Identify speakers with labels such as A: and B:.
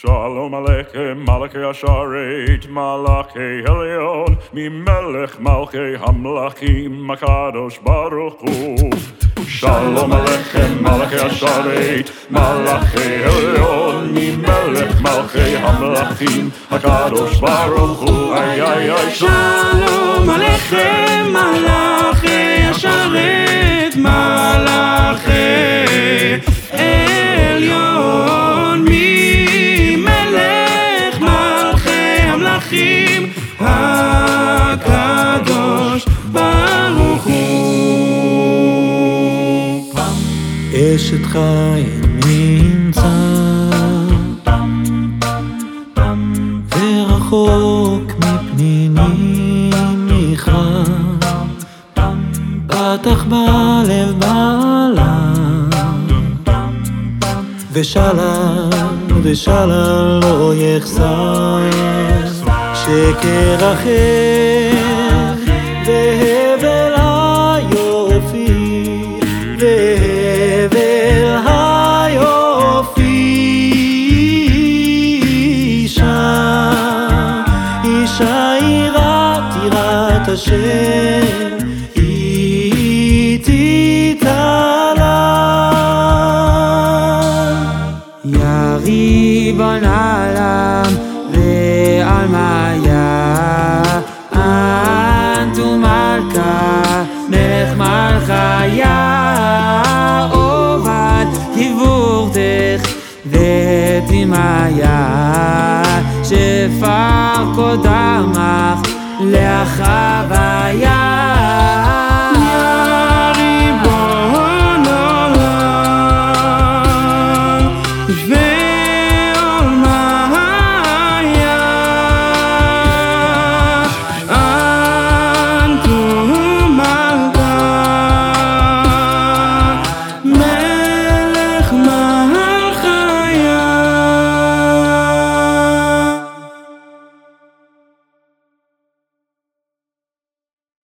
A: שלום עליכם מלכי השרת, מלאכי עליון, ממלך מלכי המלכים, הקדוש ברוך הוא. שלום עליכם מלכי השרת, מלאכי עליון, ממלך מלכי המלכים, הקדוש ברוך הוא. איי איי איי
B: שלום עליכם מלאכי
C: אשת חיל נמצא ורחוק מפנינים ניחם פתח בלב בעלה ושלל ושלל לא יחסר. שקר אחר השם איתי תעלה
B: יריב על העלם ועל מיה אנטו מלכה מלך מלכיה עובד כיבורתך ותימיה שפר לעאַ